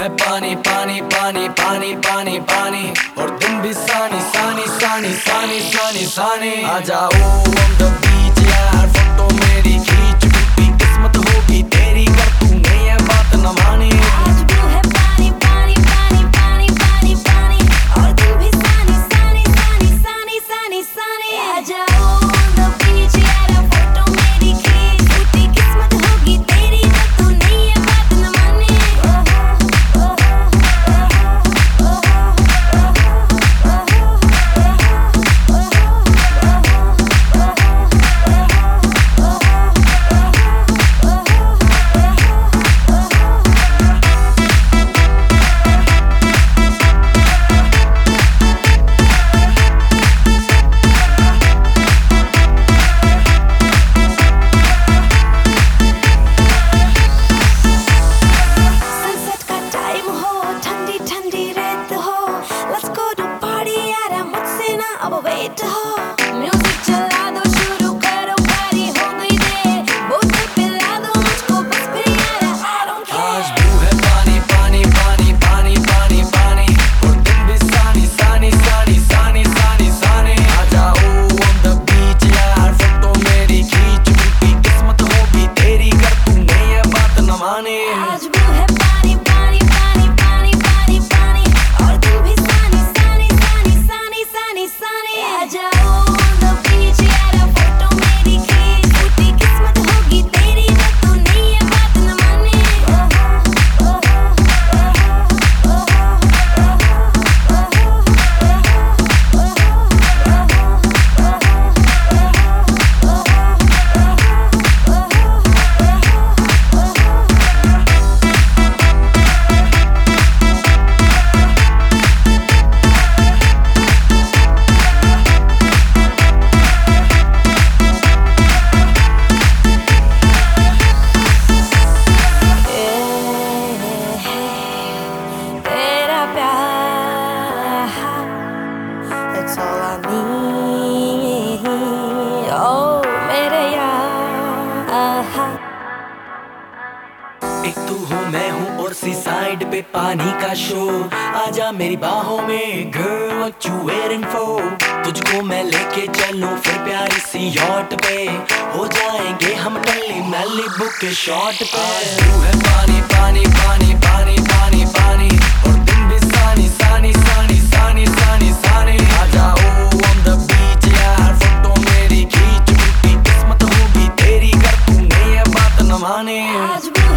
मैं पानी पानी पानी पानी पानी पानी। और तुम भी सानी सानी सानी सानी सानी सानी। आ जाओ। एक तू हो मैं हूँ और सी साइड पे पानी का शो। आजा मेरी बाहों में girl what you waiting for? तुझको मैं लेके चलूँ फिर प्यारी सी यॉट पे। हो जाएँगे हम टल्ली नल्ली बुक के शॉट पे तू है पानी पानी पानी पानी पानी पानी money.